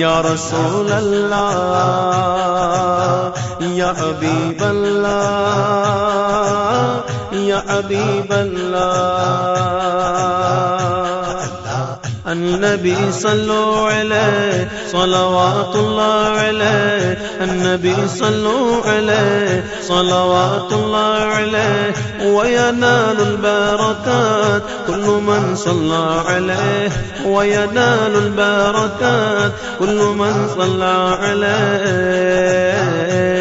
یا رسول اللہ یا حبیب اللہ یا حبیب اللہ۔ النبي صلوا عليه، صلوات الله عليه، النبي صلوا عليه، صلوات الله عليه، وينال البركات، كل من صلى عليه، وينال البركات، كل من صلى عليه.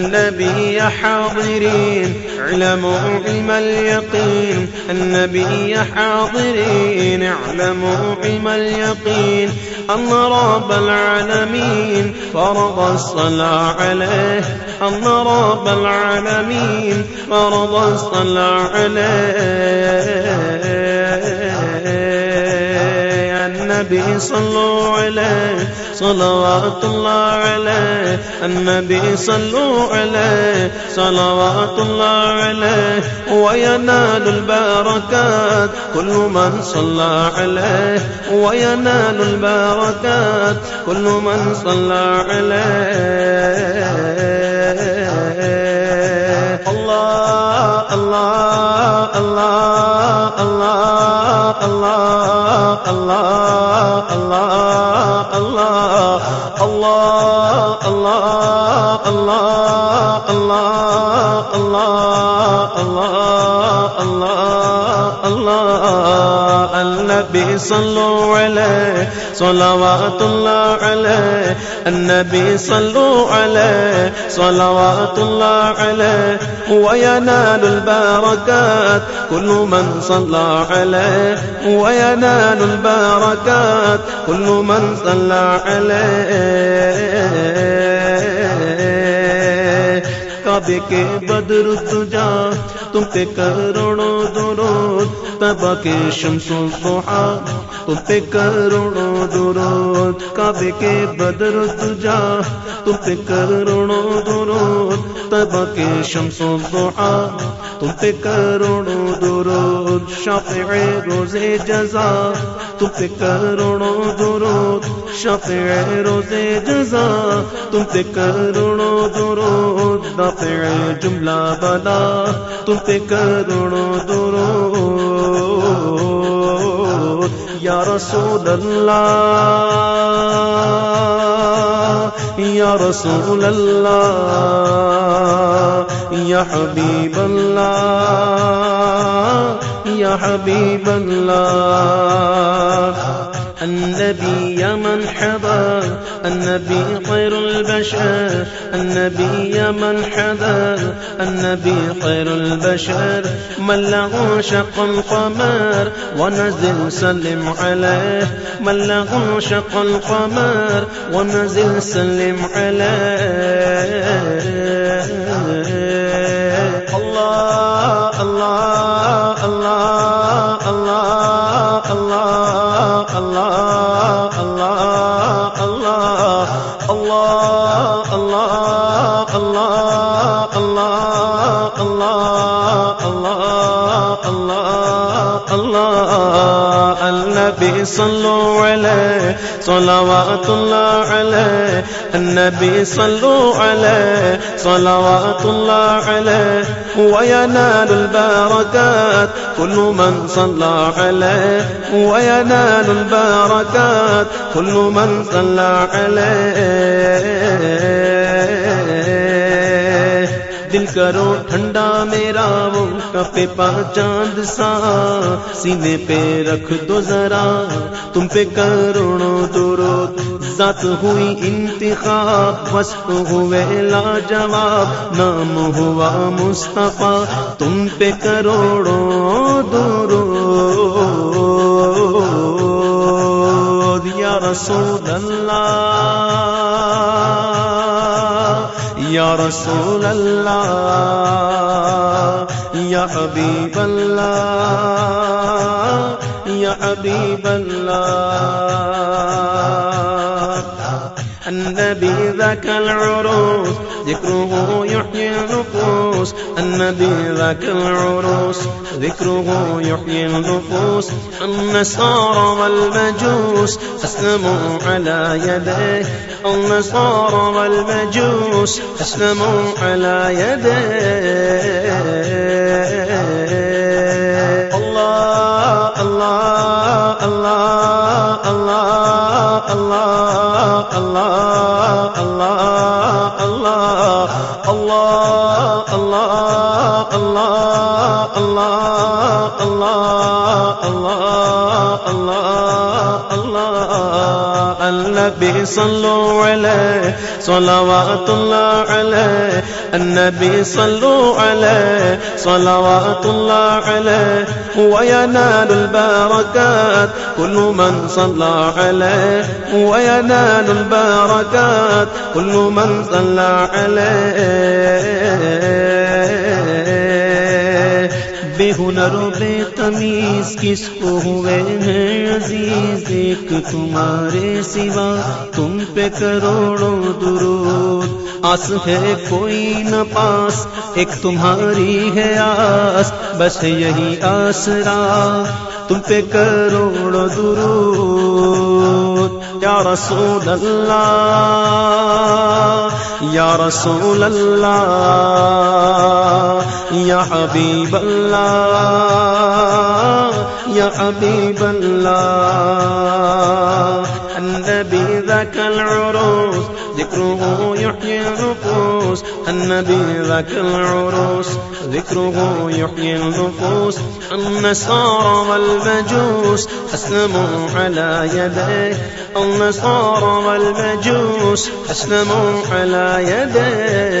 النبي حاضرين. اعلموا علم اليقين. النبي حاضرين. اعلموا علم اليقين. أن رب العالمين فرض الصلاة عليه. أن رب العالمين فرض الصلاة عليه. النبي صلوا عليه، صلوات الله عليه، النبي صلوا عليه، صلوات الله عليه، وينال البركات، كل من صلى عليه، وينال البركات، كل من صلى عليه. الله الله الله الله الله اللہ اللہ اللہ اللہ اللہ اللہ اللہ اللہ اللہ اللہ النبي صلوا عليه صلوات الله عليه النبي صلوا عليه، صلوات الله عليه، وينال البركات. كل من صلى عليه، وينال البركات. كل من صلى عليه. کعبے کے بدر تجا تم پہ کروڑوں درود تبا کے شمس الضحا تم پہ کروڑوں درود، کعبے کے بدر تجا تم پہ کروڑوں درود تبا کے شمس الضحا تم پہ کروڑوں درود، شافع روز جزا تم پہ کروڑوں درود، شافع روز جزا تم پہ کروڑوں درود، دافع جملہ بلا تم پہ کروڑوں درود یا رسول اللہ، یا رسول اللہ، یا حبیب اللہ، یا حبیب اللہ۔ النبي يا من حضر النبي خير البشر۔ النبي يا من حضر، النبي خير البشر. من له شق القمر، ونزل سلم عليه. من له شق القمر، ونزل سلم عليه. الله الله الله الله الله الله الله صلو علیہ، صلوات اللہ علیہ، النبی صلو علیہ، صلوات اللہ علیہ وينال البركات كل من صلى عليه وينال البركات كل من صلى عليه دل کرو، ٹھنڈا میرا وہ کپے پا چاند سا۔ سینے پہ رکھ دو ذرا، تم پہ کروڑوں دورو ذات ہوئی انتخاب، وسط ہوئے لا جواب نام ہوا مصطفیٰ، تم پہ کروڑوں دورو یا رسول اللہ۔ یا رسول اللہ یا حبیب اللہ یا حبیب اللہ النبي ذاك العروس ذكره يحيي النفوس النبي ذاك العروس، ذكره يحيي النفوس النصارى والمجوس أسلموا على يديه النصارى والمجوس أسلموا على يديه. النبي صلوا عليه، صلوات الله عليه، النبي صلوا عليه، صلوات الله عليه وينال البركات، كل من صلى عليه وينال البركات، كل من صلى عليه. بے ہنر و بے تمیز کس کو ہوئے ہیں عزیز؟ ایک تمہارے سوا تم پہ کروڑوں درود۔ آس ہے کوئی نہ پاس، ایک تمہاری ہے آس، بس یہی آسرا۔ تم پہ کروڑوں درود۔ یا رسول اللہ، یا رسول اللہ، یا حبیب اللہ، یا حبیب اللہ۔ النبی ذاك العروس ذكره يحيي النفوس النبي ذاك العروس ذكره يحيي النفوس، النصارى والمجوس أسلموا على يديه، النصارى والمجوس أسلموا على يديه.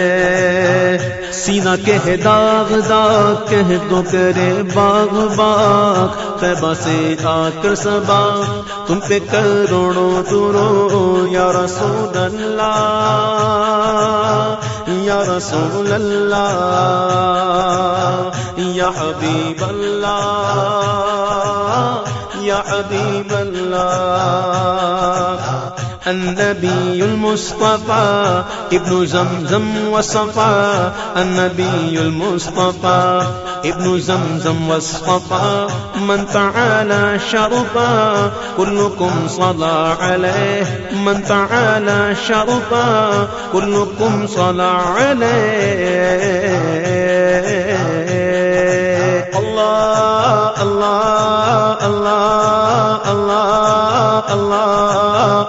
سینہ کہہ داغ داغ، کہہ تو کرے باغ باغ۔ طیبہ سے آ کر سبا تم پہ کروڑوں درو یا رسول اللہ، یا رسول اللہ، یا حبیب اللہ، یا حبیب اللہ۔ النبي المصطفى ابن زمزم وصفا النبي المصطفى ابن زمزم وصفا، من تعالى شرفا كلكم صلى عليه من تعالى شرفا كلكم صلى عليه الله الله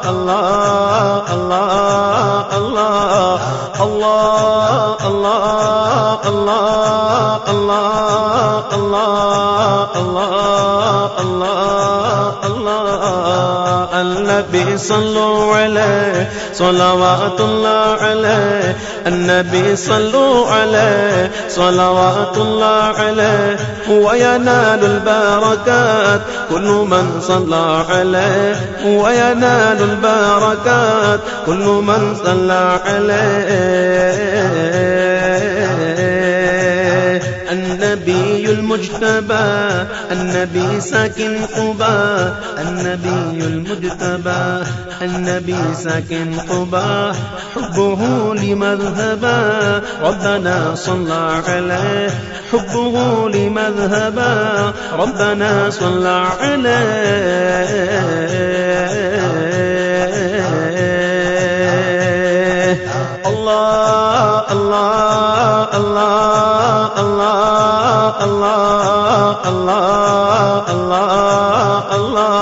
اللہ اللہ اللہ اللہ صلو علیہ صلوات اللہ علیہ، النبی صلو علیہ صلوات اللہ علیہ هو ينال البركات كل من صلى عليه هو البركات كل من صلى عليه النبي المجتبى، النبي ساكن قبا النبي المجتبى، النبي ساكن قبا حبه لمذهبا، ربنا صلى عليه. حبه لمذهبا، ربنا صلى عليه. الله الله الله الله الله الله الله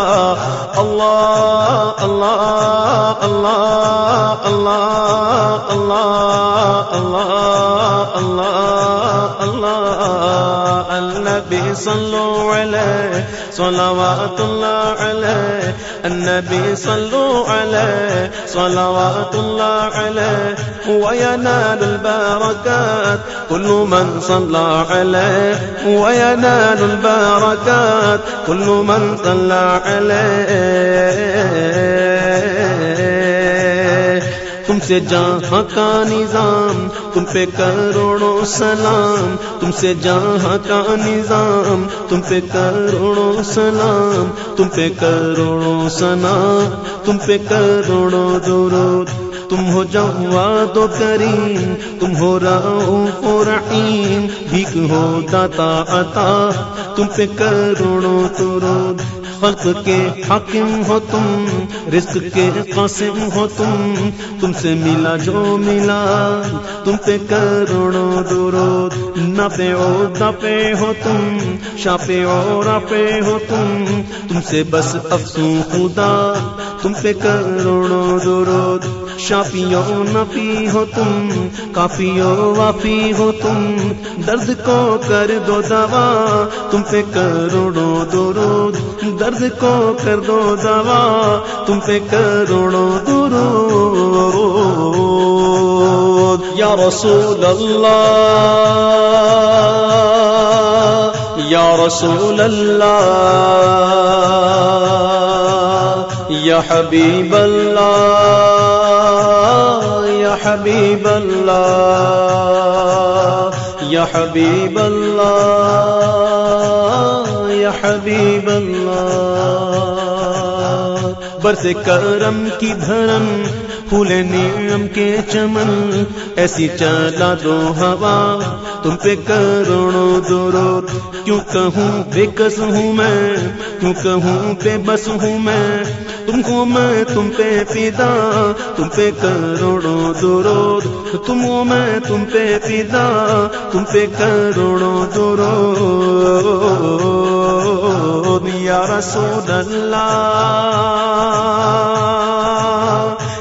الله الله الله الله الله الله الله الله النبي صلوا عليه، صلوات الله عليه. النبي صلوا عليه، صلوات الله عليه. وينال البركات، كل من صلى عليه. وينال البركات، كل من صلى عليه. سے جہاں کا نظام، تم پہ کروڑوں سلام۔ تم سے جہاں کا نظام، تم پہ کروڑوں سلام۔ تم پہ کروڑوں سلام، تم پہ کروڑوں درود۔ تم ہو جواد و کریم، تم ہو رؤوف و رحیم۔ بھیک ہو داتا عطا، تم پہ کروڑوں درود۔ خلق کے حاکم ہو تم، رزق کے قاسم ہو تم تم سے ملا جو ملا، تم پہ کروڑوں درود نہ پہ او نہ پہ ہو تم، شاپے اور پہ ہو تم تم سے بس افسوں خدا، تم پہ کروڑوں درود شافیو نفی ہو تم کافیو وافی ہو تم، درد کو کر دو دوا، تم پہ کروڑوں درود درد کو کر دو دوا تم پہ کروڑوں درود۔ یا رسول اللہ، یا رسول اللہ، یا حبیب اللہ، یا حبیب اللہ، یا حبیب اللہ۔ حبیب اللہ، برس کرم کی دھرم پھول نیم کے چمن، ایسی چلا دو ہوا، تم پہ کروڑوں درود، کیوں کہوں بے کس ہوں میں؟ کیوں کہوں بے بس ہوں میں؟ تم کو میں تم پہ پیدا تم پہ کروڑوں درود، تم ہو میں تم پہ پیدا تم پہ کروڑوں درود۔ یا رسول اللہ،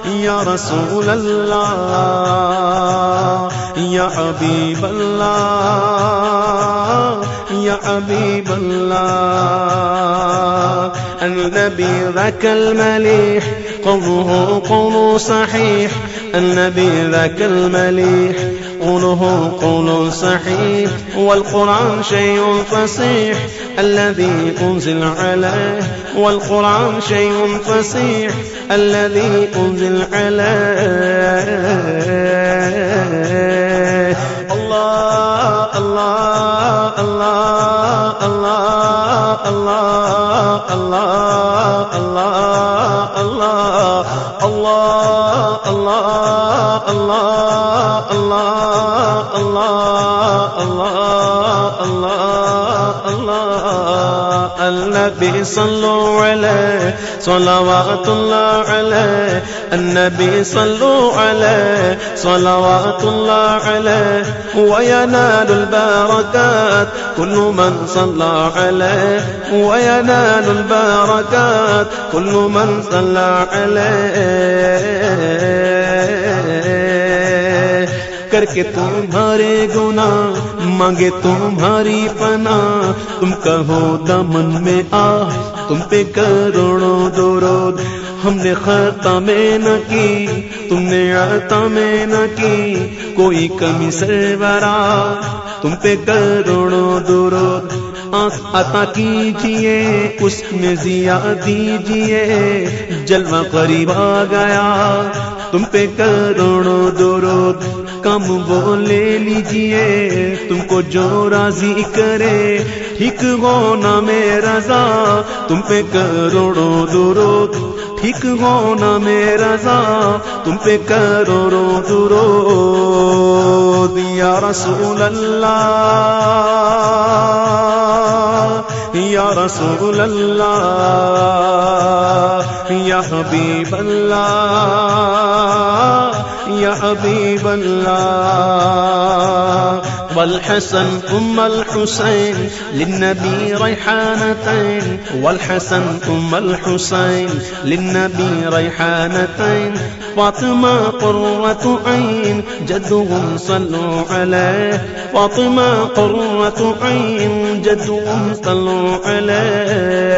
یا رسول اللہ، یا حبیب اللہ، یا حبیب اللہ۔ النبي ذاك المليح قوله قول صحيح النبي ذاك المليح قوله قول صحيح والقرآن شيء فصيح الذي أنزل عليه والقرآن شيء فصيح الذي أنزل عليه الله الله الله الله الله الله اللہ اللہ اللہ اللہ اللہ اللہ اللہ النبي صلوا عليه صلوات الله عليه النبي صلوا عليه صلوات الله عليه وينال البركات كل من صلى عليه وينال البركات كل من صلى عليه کر کے تمہارے گنا مانگے تمہاری پنا تم کہو دمن میں آ، تم پہ کروڑوں درود۔ ہم نے خطا میں نہ کی، تم نے عطا میں نہ کی۔ کوئی کمی سرورا تم پہ کروڑوں درود۔ عطا کیجیے، اس میں ضیا دیجیے۔ جلوہ قریب آ گیا تم پہ کروڑوں درود، کم وہ لے لیجیے۔ تم کو جو راضی کرے، ٹھیک ہو نا میرا رضا۔ تم پہ کروڑوں درود، ٹھیک ہو نا میرا رضا۔ تم پہ کروڑوں درود، یا رسول اللہ۔ یا رسول اللہ، یا حبیب اللہ، یا حبیب اللہ۔ والحسن ام الحسين للنبي ريحانتين والحسن ام الحسين للنبي ريحانتين فاطمہ قرۃ عین جدهم صلوا علیہ فاطمہ قرۃ عین جدهم صلوا علیہ۔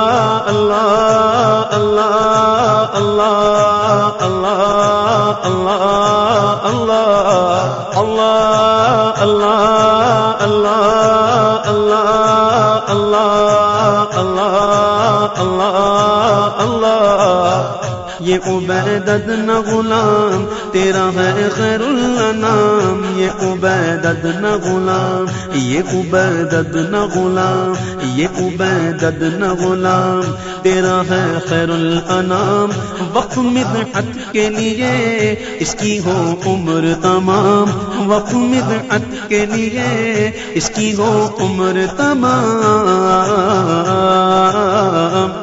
اللہ اللہ اللہ یہ عبیدت نہ غلام، تیرا ہے خیر الانام یہ عبیدت نہ غلام، یہ عبیدت نہ غلام، یہ عبیدت نہ غلام، تیرا ہے خیر الانام، وقت مدحت کے لیے، اس کی ہو عمر تمام، وقت مدحت کے لیے، اس کی ہو عمر تمام۔